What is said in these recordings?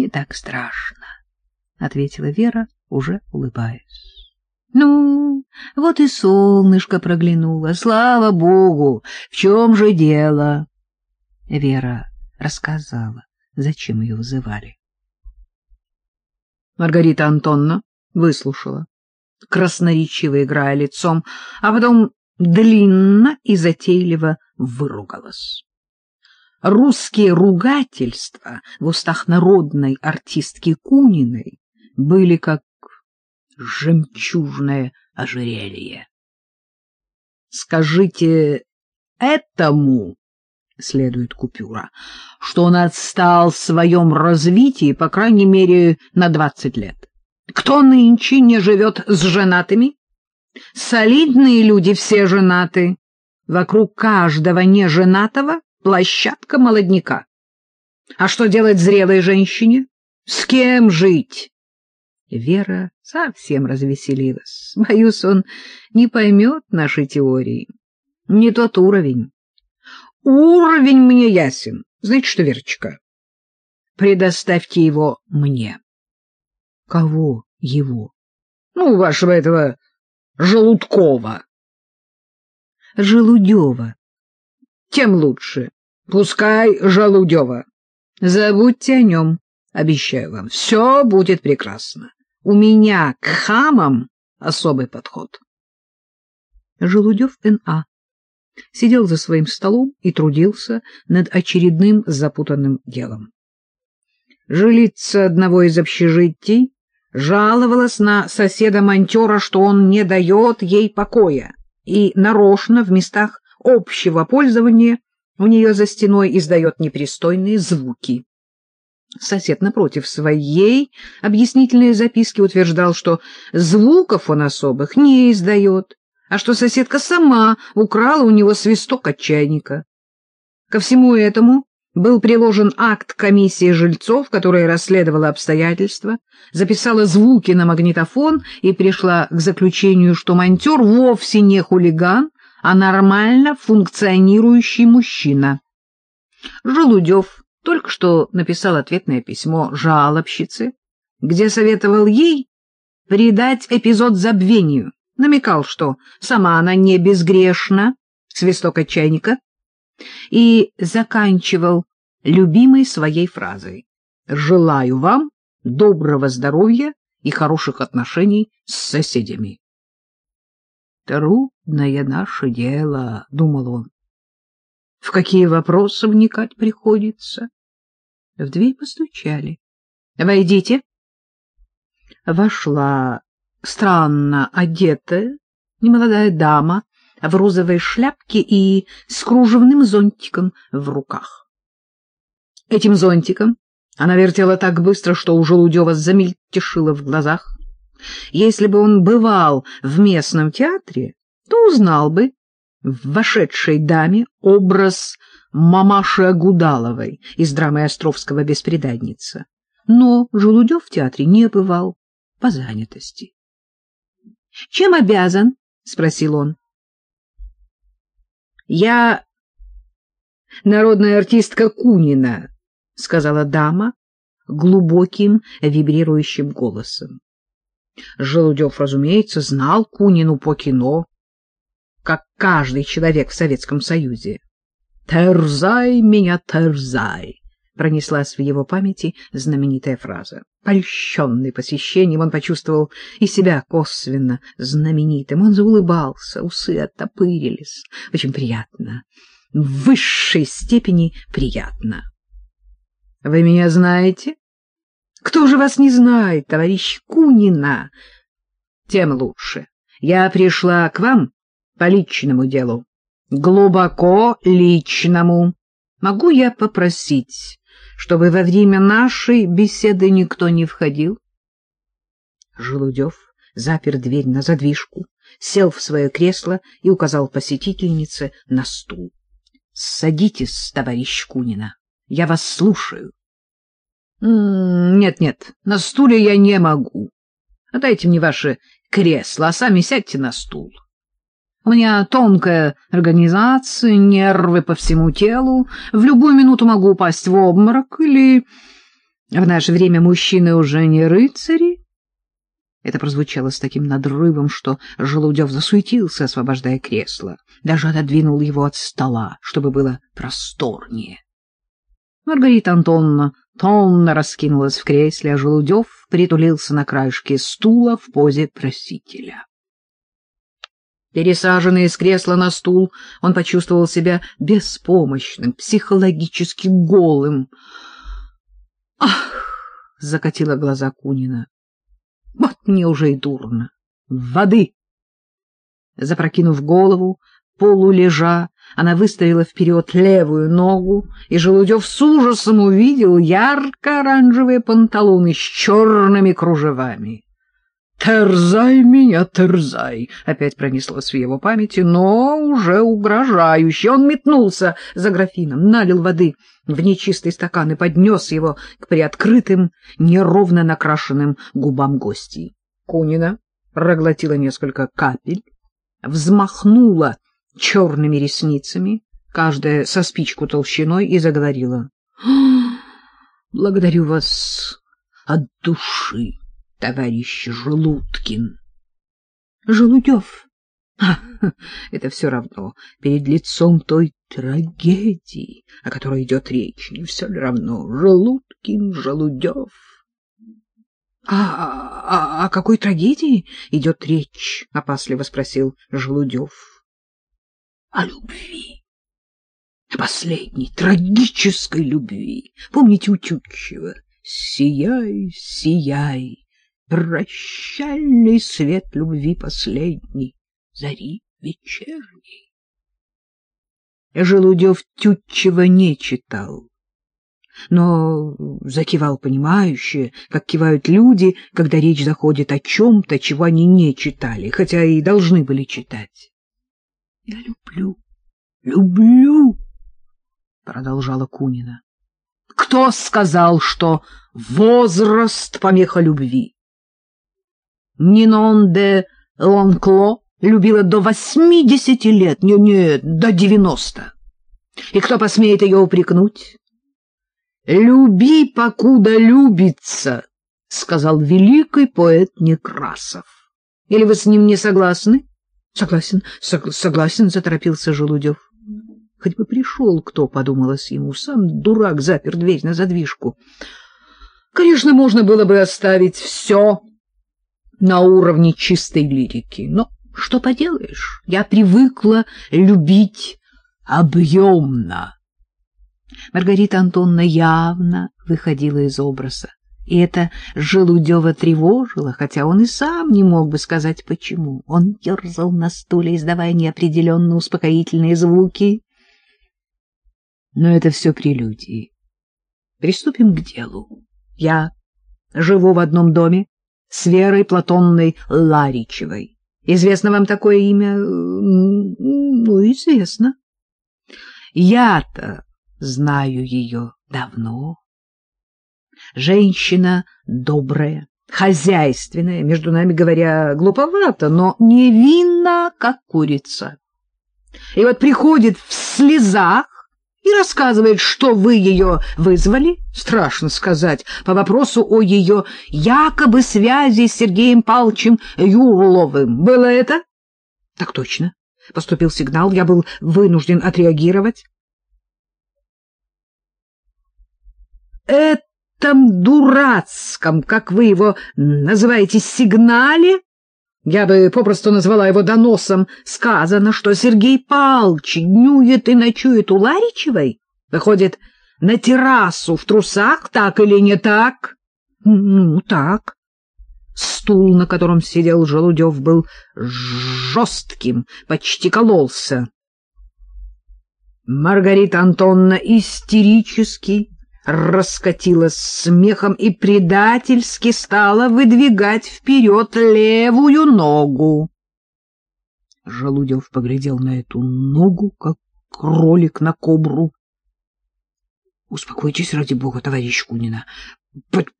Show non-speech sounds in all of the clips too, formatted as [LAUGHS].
не так страшно, — ответила Вера, уже улыбаясь. — Ну, вот и солнышко проглянуло, слава богу, в чем же дело? Вера рассказала, зачем ее вызывали. Маргарита Антонна выслушала, красноречиво играя лицом, а потом длинно и затейливо выругалась. Русские ругательства в устах народной артистки Куниной были как жемчужное ожерелье. Скажите этому, следует купюра, что он отстал в своем развитии, по крайней мере, на двадцать лет. Кто нынче не живет с женатыми? Солидные люди все женаты. Вокруг каждого неженатого площадка молодняка. А что делать зрелой женщине? С кем жить? Вера совсем развеселилась. Боюсь, он не поймет нашей теории. Не тот уровень. Уровень мне ясен. Знаете что, Верочка? Предоставьте его мне. Кого его? Ну, вашего этого Желудкова. Желудева. Тем лучше. Пускай Желудева. Забудьте о нем, обещаю вам. Все будет прекрасно. У меня к хамам особый подход. Желудев Н.А. сидел за своим столом и трудился над очередным запутанным делом. Жилица одного из общежитий жаловалась на соседа-монтера, что он не дает ей покоя, и нарочно в местах общего пользования у нее за стеной издает непристойные звуки. Сосед, напротив своей объяснительной записки утверждал, что звуков он особых не издает, а что соседка сама украла у него свисток от чайника. Ко всему этому был приложен акт комиссии жильцов, которая расследовала обстоятельства, записала звуки на магнитофон и пришла к заключению, что монтер вовсе не хулиган, а нормально функционирующий мужчина. Желудев только что написал ответное письмо жалобщице, где советовал ей придать эпизод забвению, намекал, что сама она не безгрешна, свисток от чайника, и заканчивал любимой своей фразой «Желаю вам доброго здоровья и хороших отношений с соседями». «Трудное наше дело», — думал он. «В какие вопросы вникать приходится?» В дверь постучали. «Войдите». Вошла странно одетая немолодая дама в розовой шляпке и с кружевным зонтиком в руках. Этим зонтиком она вертела так быстро, что у Желудева замельтешило в глазах. Если бы он бывал в местном театре, то узнал бы в вошедшей даме образ мамаши Агудаловой из драмы Островского «Беспредадница». Но Желудев в театре не бывал по занятости. — Чем обязан? — спросил он. — Я народная артистка Кунина, — сказала дама глубоким вибрирующим голосом. Желудев, разумеется, знал Кунину по кино, как каждый человек в Советском Союзе. «Терзай меня, терзай!» пронеслась в его памяти знаменитая фраза. Польщенный посещением, он почувствовал и себя косвенно знаменитым. Он заулыбался, усы оттопырились. Очень приятно, в высшей степени приятно. — Вы меня знаете? — Кто же вас не знает, товарищ Кунина? — Тем лучше. Я пришла к вам по личному делу. Глубоко личному. Могу я попросить чтобы во время нашей беседы никто не входил? Желудев запер дверь на задвижку, сел в свое кресло и указал посетительнице на стул. — Садитесь, товарищ Кунина, я вас слушаю. Нет, — Нет-нет, на стуле я не могу. Отдайте мне ваше кресло, а сами сядьте на стул. — у меня тонкая организация, нервы по всему телу. В любую минуту могу упасть в обморок или В наше время мужчины уже не рыцари. Это прозвучало с таким надрывом, что Желудев засуетился, освобождая кресло. Даже отодвинул его от стола, чтобы было просторнее. Маргарита Антоновна томно раскинулась в кресле, а Желудев притулился на краешке стула в позе просителя. Пересаженный из кресла на стул, он почувствовал себя беспомощным, психологически голым. «Ах!» — закатила глаза Кунина. «Вот мне уже и дурно. Воды!» Запрокинув голову, полулежа, она выставила вперед левую ногу, и Желудев с ужасом увидел ярко-оранжевые панталоны с черными кружевами. «Терзай меня, терзай!» — опять пронеслось в его памяти, но уже угрожающе. Он метнулся за графином, налил воды в нечистый стакан и поднес его к приоткрытым, неровно накрашенным губам гостей. Кунина проглотила несколько капель, взмахнула черными ресницами, каждая со спичку толщиной, и заговорила. — Благодарю вас от души товарищ Желудкин. Желудев. [LAUGHS] это все равно. Перед лицом той трагедии, о которой идет речь, не все ли равно. Желудкин, Желудев. А, а, а о какой трагедии идет речь? — опасливо спросил Желудев. — О любви. Последней трагической любви. Помните Утютчева? «Сияй, сияй, прощальный свет любви последний, зари вечерней. Желудев Тютчева не читал, но закивал понимающе, как кивают люди, когда речь заходит о чем-то, чего они не читали, хотя и должны были читать. — Я люблю, люблю, — продолжала Кунина. — Кто сказал, что возраст — помеха любви? Нинон де Лонкло любила до восьмидесяти лет, не, нет, до девяносто. И кто посмеет ее упрекнуть? «Люби, покуда любится», — сказал великий поэт Некрасов. Или вы с ним не согласны? — Согласен, сог, согласен, — заторопился Желудев. Хоть бы пришел кто, — подумалось ему, — сам дурак запер дверь на задвижку. Конечно, можно было бы оставить все на уровне чистой лирики. Но что поделаешь, я привыкла любить объемно. Маргарита Антонна явно выходила из образа, и это Желудева тревожило, хотя он и сам не мог бы сказать, почему. Он ерзал на стуле, издавая неопределенно успокоительные звуки. Но это все прелюдии. Приступим к делу. Я живу в одном доме с Верой Платонной Ларичевой. Известно вам такое имя? Ну, известно. Я-то знаю ее давно. Женщина добрая, хозяйственная, между нами говоря, глуповато, но невинна, как курица. И вот приходит в слезах и рассказывает, что вы ее вызвали, страшно сказать, по вопросу о ее якобы связи с Сергеем Павловичем Юрловым. Было это? Так точно. Поступил сигнал, я был вынужден отреагировать. Этом дурацком, как вы его называете, сигнале я бы попросту назвала его доносом. Сказано, что Сергей Палч днюет и ночует у Ларичевой. Выходит, на террасу в трусах, так или не так? Ну, так. Стул, на котором сидел Желудев, был жестким, почти кололся. Маргарита Антонна истерически раскатилась смехом и предательски стала выдвигать вперед левую ногу. Желудев поглядел на эту ногу, как кролик на кобру. — Успокойтесь, ради бога, товарищ Кунина.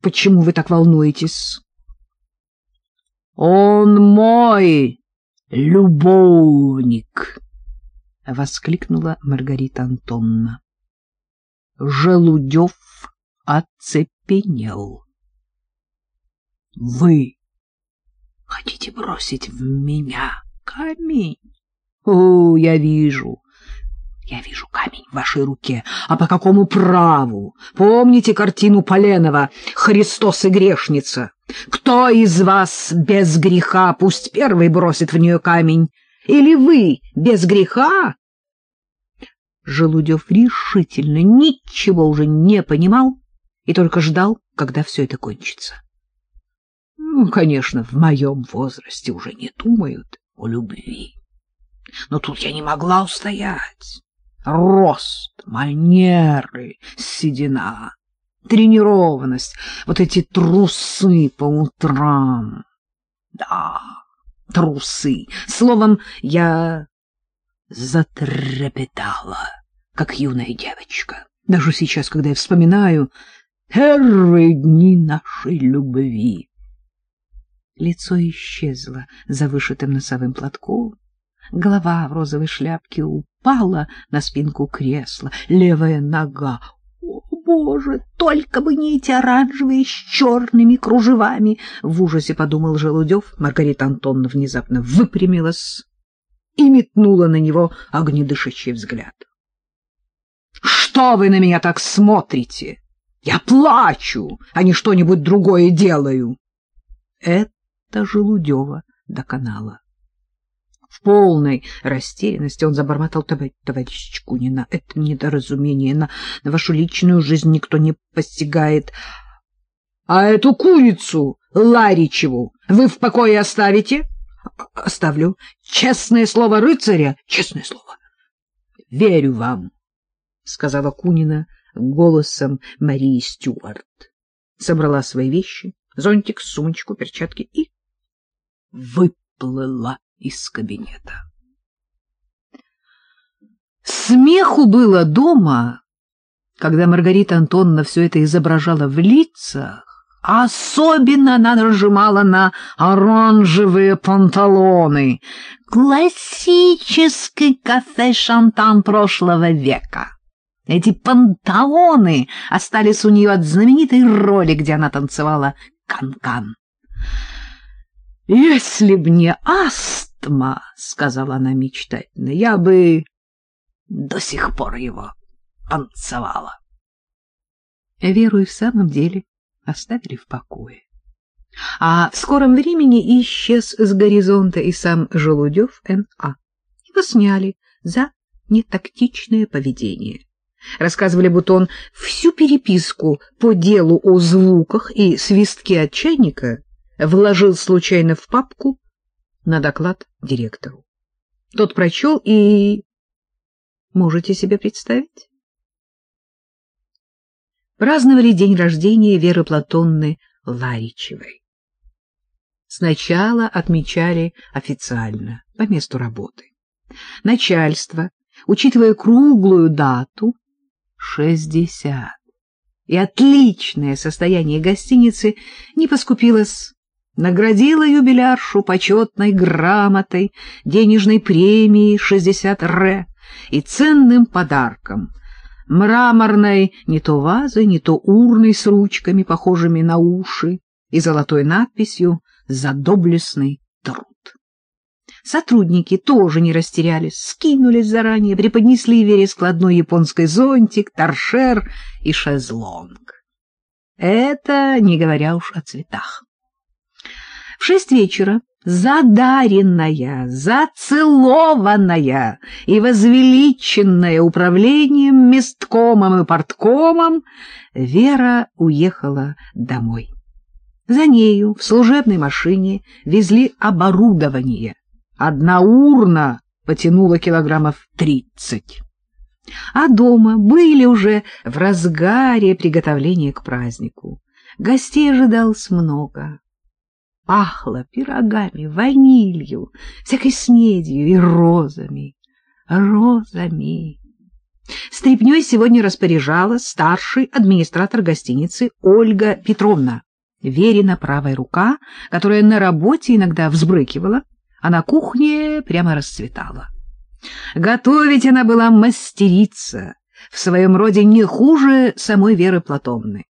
Почему вы так волнуетесь? — Он мой любовник! — воскликнула Маргарита Антонна. Желудев оцепенел. — Вы хотите бросить в меня камень? — О, я вижу, я вижу камень в вашей руке. А по какому праву? Помните картину Поленова «Христос и грешница»? Кто из вас без греха, пусть первый бросит в нее камень? Или вы без греха? Желудев решительно ничего уже не понимал и только ждал, когда все это кончится. Ну, конечно, в моем возрасте уже не думают о любви. Но тут я не могла устоять рост, манеры, седина, тренированность, вот эти трусы по утрам. Да, трусы. Словом, я затрепетала, как юная девочка. Даже сейчас, когда я вспоминаю первые дни нашей любви. Лицо исчезло за вышитым носовым платком, голова в розовой шляпке упала на спинку кресла, левая нога. О, Боже, только бы не эти оранжевые с черными кружевами! В ужасе подумал Желудев. Маргарита Антоновна внезапно выпрямилась и метнула на него огнедышащий взгляд. — Что вы на меня так смотрите? Я плачу, а не что-нибудь другое делаю. Это Желудева доконала. В полной растерянности он забормотал, товарищ Кунина, это недоразумение, на, на вашу личную жизнь никто не постигает. А эту курицу, Ларичеву, вы в покое оставите? Оставлю. Честное слово рыцаря, честное слово. Верю вам, сказала Кунина голосом Марии Стюарт. Собрала свои вещи, зонтик, сумочку, перчатки и выплыла из кабинета. Смеху было дома, когда Маргарита Антоновна все это изображала в лицах, особенно она нажимала на оранжевые панталоны. Классический кафе-шантан прошлого века. Эти панталоны остались у нее от знаменитой роли, где она танцевала канкан. -кан. «Если б не ас астма, — сказала она мечтательно, — я бы до сих пор его танцевала. Веру и в самом деле оставили в покое. А в скором времени исчез с горизонта и сам Желудев Н.А. Его сняли за нетактичное поведение. Рассказывали, будто он всю переписку по делу о звуках и свистке от чайника вложил случайно в папку на доклад директору. Тот прочел и... Можете себе представить? Праздновали день рождения Веры Платонны Ларичевой. Сначала отмечали официально, по месту работы. Начальство, учитывая круглую дату, шестьдесят, и отличное состояние гостиницы, не поскупилось. Наградила юбиляршу почетной грамотой, денежной премией 60 ре и ценным подарком — мраморной не то вазой, не то урной с ручками, похожими на уши, и золотой надписью «За доблестный труд». Сотрудники тоже не растерялись, скинулись заранее, преподнесли Вере складной японский зонтик, торшер и шезлонг. Это не говоря уж о цветах. В шесть вечера задаренная, зацелованная и возвеличенная управлением, месткомом и порткомом, Вера уехала домой. За нею в служебной машине везли оборудование. Одна урна потянула килограммов тридцать. А дома были уже в разгаре приготовления к празднику. Гостей ожидалось много пахло пирогами, ванилью, всякой снедью и розами, розами. Стрепнёй сегодня распоряжалась старший администратор гостиницы Ольга Петровна, Верина правая рука, которая на работе иногда взбрыкивала, а на кухне прямо расцветала. Готовить она была мастерица, в своем роде не хуже самой Веры Платонны.